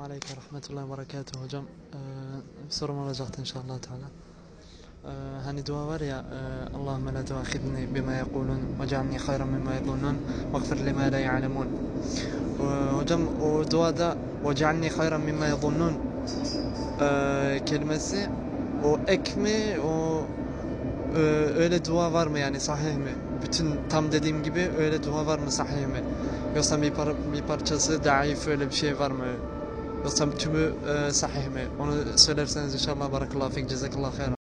Selamun Aleyküm Rahmetullahi ve Berekatuhu hocam. Ee, sorum olacaktı inşallah Teala. Ee, hani dua var ya e, Allahümme la tuahidni bima yekulun ve cealni hayran mimma yedunun ve gfir lima la ya'lemun. Ee, hocam o duada ve cealni hayran mimma yedunun e, kelimesi o ek mi o e, öyle dua var mı yani sahih mi? Bütün tam dediğim gibi öyle dua var mı sahih mi? Yoksa bir, par bir parçası daif öyle bir şey var mı? يقسم تمو آه، صحيح مي اون سولير سانز ان شاء الله بارك الله فيك جزاك الله خير